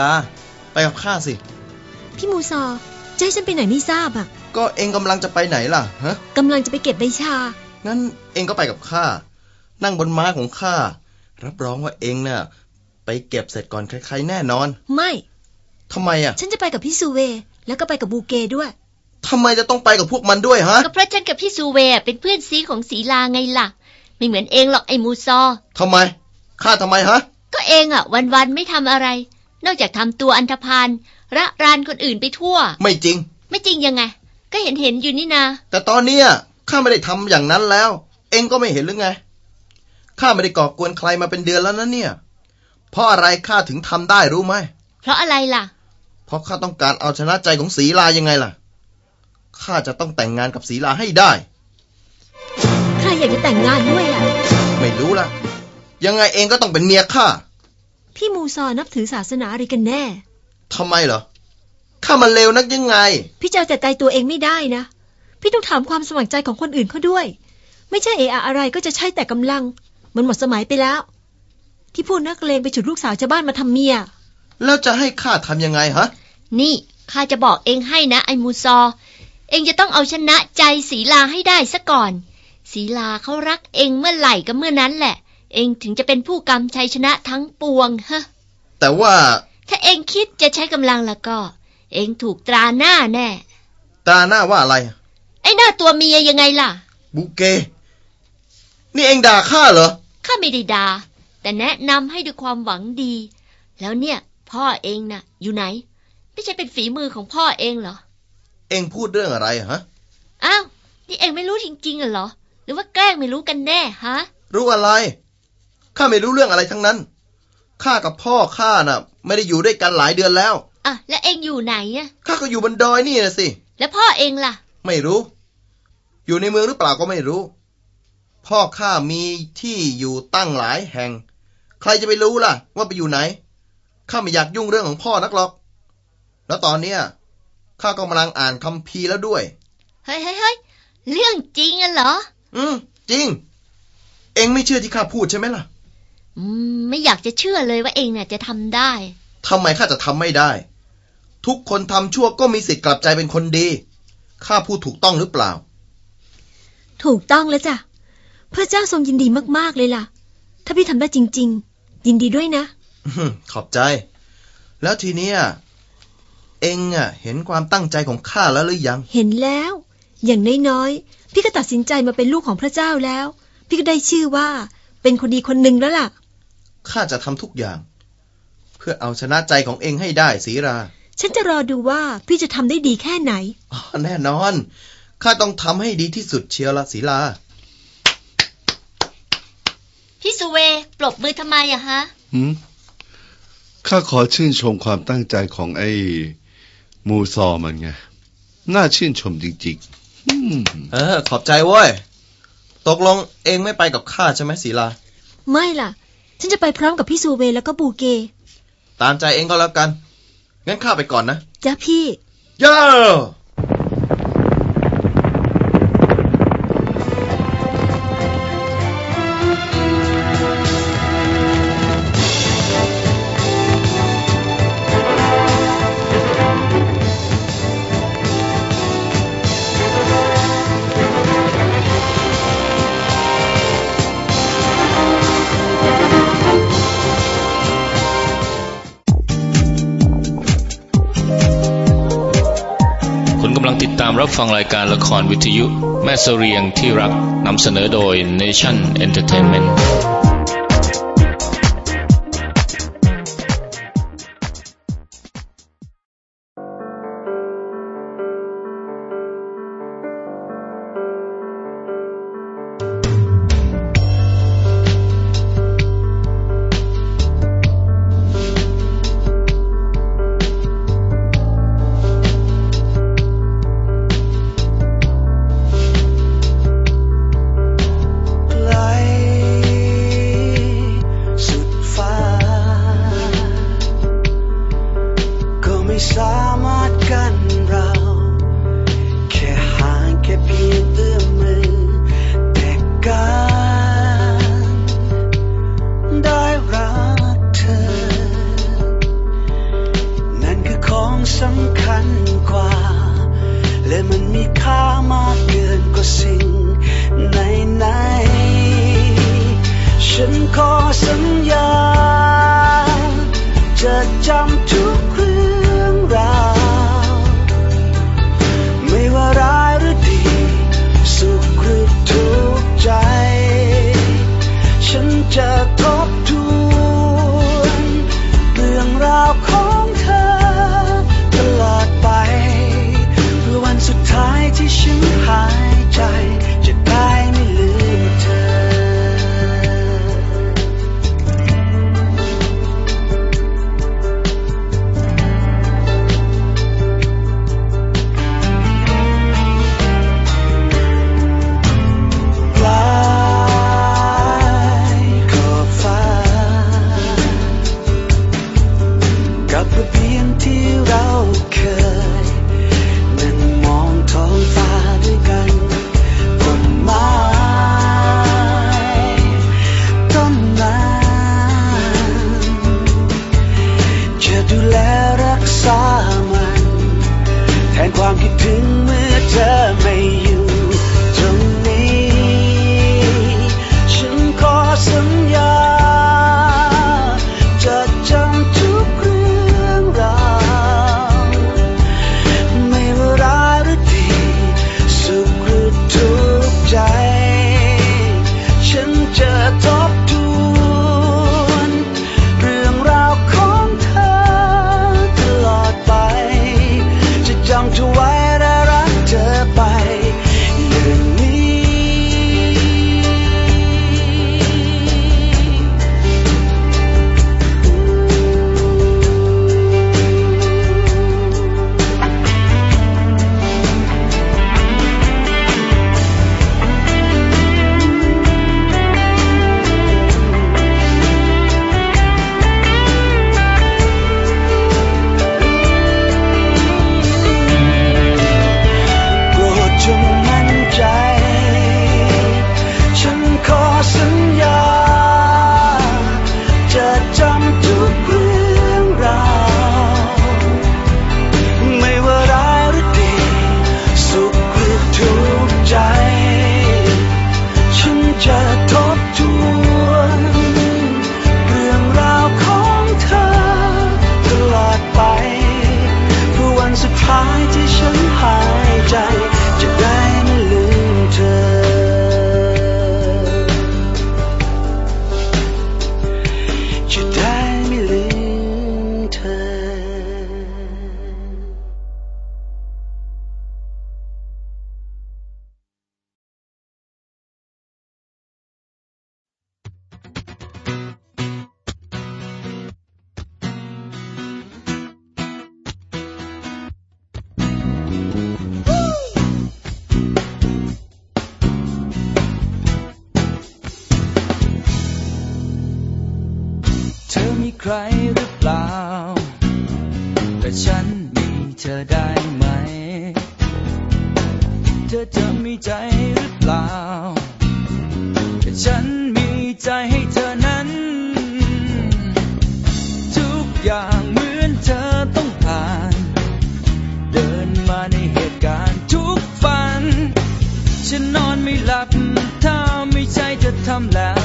ลาไปกับข้าสิ พี่มูซอจะให้ฉันไปไหนไม่ทราบอะ ก็เองกำลังจะไปไหนล่ะฮะกำลังจะไปเก็บใบชา งั้นเองก็ไปกับข้า นั่งบนม้าของข้า รับรองว่าเองน่ะ ไปเก็บเสร็จก่อนใครๆแน่นอน ไม่ทำไมอะ ฉันจะไปกับพี่ซูเว แล้วก็ไปกับบูเกด้วยทำไมจะต้องไปกับพวกมันด้วยฮะ ก็เพราะฉันกับพี่ซูเวย์เป็นเพื่อนซีของศีลาไงล่ะ ไม่เหมือนเองหรอกไอ้มูซอทำไม ข้าทำไมฮะ ก็เองอะ วันๆไม่ทำอะไร นอกจากทำตัวอันธพาลระรานคนอื่นไปทั่ว ไม่จริง ไม่จริงยังไง ก็เห็นเห็นๆอยู่นี่นาแต่ตอนเนี้ยข้าไม่ได้ทำอย่างนั้นแล้ว เองก็ไม่เห็นหรือไงข้าไม่ได้ก่อกวนใครมาเป็นเดือนแล้วนะเนี่ย เพราะอะไรข้าถึงทำได้รู้ไหมเพราะอะไรล่ะ เพราะข้าต้องการเอาชนะใจของศีลายังไงล่ะข้าจะต้องแต่งงานกับศีลาให้ได้ใครอยากจะแต่งงานด้วยอะ ไม่รู้ละยังไงเองก็ต้องเป็นเมียข้า พี่มูซอนับถือศาสนาอะไรกันแน่ทำไมเหรอข้ามันเลวนักยังไง พี่จะเอาแต่ใจตัวเองไม่ได้นะ พี่ต้องถามความสมัครใจของคนอื่นเขาด้วย ไม่ใช่เอะอะอะไรก็จะใช่แต่กำลัง มันหมดสมัยไปแล้ว ที่พูดนักเลงไปฉุดลูกสาวชาวบ้านมาทำเมีย แล้วจะให้ข้าทำยังไงฮะ นี่ข้าจะบอกเองให้นะไอ้มูซอ เองจะต้องเอาชนะใจศีลาให้ได้ซะก่อนศีลาเขารักเองเมื่อไหร่ก็เมื่อนั้นแหละ เองถึงจะเป็นผู้กำชัยชนะทั้งปวงฮะ แต่ว่า ถ้าเองคิดจะใช้กำลังแล้วก็ เองถูกตราหน้าแน่ตาหน้าว่าอะไร ไอ้หน้าตัวเมียยังไงล่ะ บุเก นี่เองด่าข้าเหรอ ข้าไม่ได้ดา่า แต่แนะนำให้ด้วยความหวังดี แล้วเนี่ย พ่อเองน่ะ อยู่ไหน ไม่ใช่เป็นฝีมือของพ่อเองเหรอ เองพูดเรื่องอะไรฮะ อ้าว นี่เองไม่รู้จริงๆเหรอ หรือว่าแกล้งไม่รู้กันแน่ฮะ รู้อะไร ข้าไม่รู้เรื่องอะไรทั้งนั้น ข้ากับพ่อข้าน่ะ ไม่ได้อยู่ด้วยกันหลายเดือนแล้ว อะ แล้วเองอยู่ไหนอะข้าก็อยู่บนดอยนี่นะสิ แล้วพ่อเองล่ะ ไม่รู้ อยู่ในเมืองหรือเปล่าก็ไม่รู้ พ่อข้ามีที่อยู่ตั้งหลายแห่ง ใครจะไปรู้ล่ะ ว่าไปอยู่ไหน ข้าไม่อยากยุ่งเรื่องของพ่อนักหรอก แล้วตอนเนี้ยข้าก็กำลังอ่านคัมภีร์แล้วด้วย เฮ้ยเฮ้ยเฮ้ยเรื่องจริงอะเหรอ อืมจริง เองไม่เชื่อที่ข้าพูดใช่ไหมล่ะอืม ไม่อยากจะเชื่อเลยว่าเองน่ะจะทำได้ทำไมข้าจะทำไม่ได้ ทุกคนทำชั่วก็มีสิทธิ์กลับใจเป็นคนดี ข้าพูดถูกต้องหรือเปล่า ถูกต้องแล้วจ้ะ พระเจ้าทรงยินดีมากๆเลยล่ะ ถ้าพี่ทำได้จริง ๆ ยินดีด้วยนะอื้อหือขอบใจ แล้วทีเนี้ยเองอะ เห็นความตั้งใจของข้าแล้วหรือยัง เห็นแล้ว อย่างน้อยๆ พี่ก็ตัดสินใจมาเป็นลูกของพระเจ้าแล้ว พี่ก็ได้ชื่อว่าเป็นคนดีคนหนึ่งแล้วล่ะ ข้าจะทำทุกอย่าง เพื่อเอาชนะใจของเองให้ได้สีรา ฉันจะรอดูว่าพี่จะทำได้ดีแค่ไหนอ๋อแน่นอน ข้าต้องทำให้ดีที่สุดเชียวละศีลา พี่สุเวปรบมือทำไมอะฮะ หืมข้าขอชื่นชมความตั้งใจของไอ้มูซอมันไง น่าชื่นชมจริงๆอืมเออ ขอบใจเว้ย ตกลงเองไม่ไปกับข้าใช่ไหมศีลา ไม่ล่ะ ฉันจะไปพร้อมกับพี่ซูเวแล้วก็บูเก ตามใจเองก็แล้วกัน งั้นข้าไปก่อนนะ จ้ะพี่โย่ ลังติดตามรับฟังรายการละครวิทยุ แม่เสเรียงที่รักนำเสนอโดย Nation Entertainment be until I'll some loud.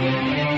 อ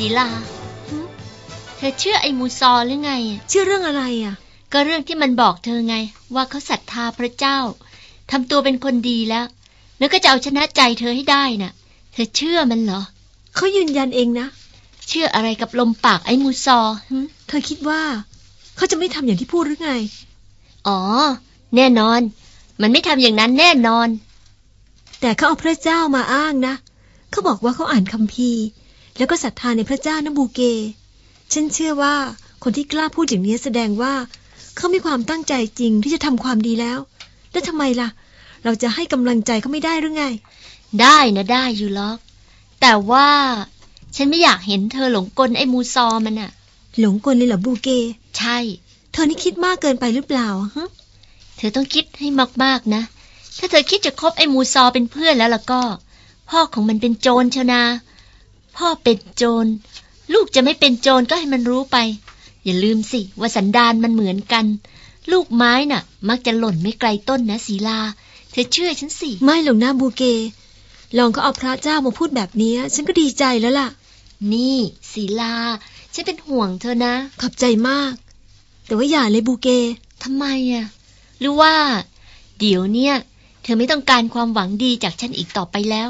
ศีลาหึเธอเชื่อไอ้มูซอหรือไงอะเชื่อเรื่องอะไรอะ ก็เรื่องที่มันบอกเธอไง ว่าเขาศรัทธาพระเจ้าทำตัวเป็นคนดีแล้ว แล้วก็จะเอาชนะใจเธอให้ได้น่ะ เธอเชื่อมันเหรอ เขายืนยันเองนะ เชื่ออะไรกับลมปากไอ้มูซอหึเธอคิดว่า เขาจะไม่ทำอย่างที่พูดหรือไง อ๋อ แน่นอน มันไม่ทำอย่างนั้นแน่นอน แต่เขาเอาพระเจ้ามาอ้างนะ เขาบอกว่าเขาอ่านคัมภีร์ แล้วก็ศรัทธาในพระเจ้านะบูเก ฉันเชื่อว่าคนที่กล้าพูดอย่างนี้แสดงว่า เขามีความตั้งใจจริงที่จะทำความดีแล้ว แล้วทำไมล่ะ เราจะให้กำลังใจเขาไม่ได้หรือไง ได้นะได้อยู่ล็อก แต่ว่าฉันไม่อยากเห็นเธอหลงกลไอ้มูซอมันน่ะหลงกลเลยเหรอบูเก ใช่ เธอนี่คิดมากเกินไปหรือเปล่าฮะเธอต้องคิดให้มากๆนะ ถ้าเธอคิดจะคบไอ้มูซอเป็นเพื่อนแล้วล่ะก็ พ่อของมันเป็นโจรเชยวนา พ่อเป็นโจร ลูกจะไม่เป็นโจรก็ให้มันรู้ไป อย่าลืมสิว่าสันดานมันเหมือนกัน ลูกไม้น่ะ มักจะหล่นไม่ไกลต้นนะศีลา เธอเชื่อฉันสิ ไม่หรอกนะบูเก ลองเขาเอาพระเจ้ามาพูดแบบนี้ ฉันก็ดีใจแล้วล่ะ นี่ศีลา ฉันเป็นห่วงเธอนะ ขอบใจมาก แต่ว่าอย่าเลยบูเกทำไมอะ หรือว่า เดี๋ยวเนี่ย เธอไม่ต้องการความหวังดีจากฉันอีกต่อไปแล้ว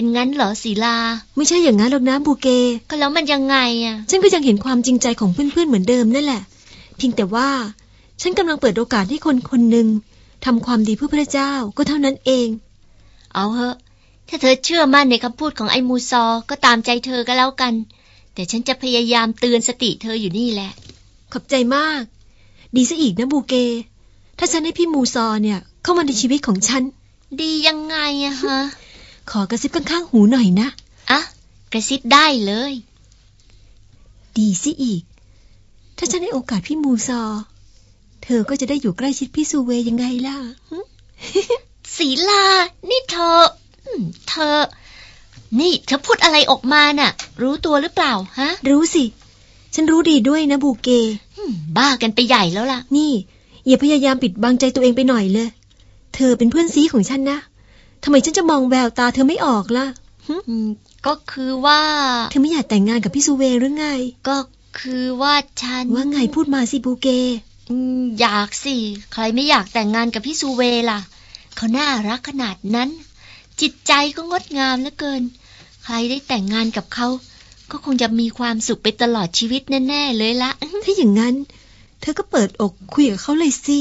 เป็นงั้นเหรอศีลา ไม่ใช่อย่างนั้นหรอกนะบูเก ก็แล้วมันยังไงอะ ฉันก็ยังเห็นความจริงใจของเพื่อนๆเหมือนเดิมนั่นแหละ เพียงแต่ว่า ฉันกำลังเปิดโอกาสให้คนคนหนึ่งทำความดีเพื่อพระเจ้าก็เท่านั้นเอง เอาเหอะ ถ้าเธอเชื่อมั่นในคำพูดของไอ้มูซอ ก็ตามใจเธอก็แล้วกัน แต่ฉันจะพยายามเตือนสติเธออยู่นี่แหละ ขอบใจมาก ดีซะอีกนะบูเก ถ้าฉันให้พี่มูซอเนี่ย เข้ามาในชีวิตของฉัน ดียังไงอะฮะ ขอกระซิบข้างๆหูหน่อยนะ อะ กระซิบได้เลย ดีสิอีก ถ้าฉันให้โอกาสพี่มูซอ เธอก็จะได้อยู่ใกล้ชิดพี่ซูเวยังไงล่ะหึศีลา นี่เธออืมเธอ นี่เธอพูดอะไรออกมาน่ะ รู้ตัวหรือเปล่าฮะ รู้สิ ฉันรู้ดีด้วยนะบูเกอืมบ้ากันไปใหญ่แล้วล่ะ นี่ อย่าพยายามปิดบังใจตัวเองไปหน่อยเลย เธอเป็นเพื่อนซีของฉันนะ ทำไมฉันจะมองแววตาเธอไม่ออกล่ะหึอืมก็คือว่า เธอไม่อยากแต่งงานกับพี่ซูเวหรือไง ก็คือว่าฉัน ว่าไงพูดมาสิบูเกอืมอยากสิ ใครไม่อยากแต่งงานกับพี่ซูเวล่ะ เขาน่ารักขนาดนั้น จิตใจก็งดงามเหลือเกิน ใครได้แต่งงานกับเขา ก็คงจะมีความสุขไปตลอดชีวิตแน่ ๆ เลยละ ถ้าอย่างนั้น เธอก็เปิดอกคุยกับเขาเลยสิ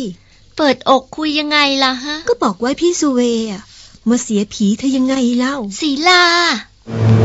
เปิดอกคุยยังไงล่ะฮะ ก็บอกว่าพี่ซูเวอะ มาเสียผีเธอยังไงเล่า ศีลา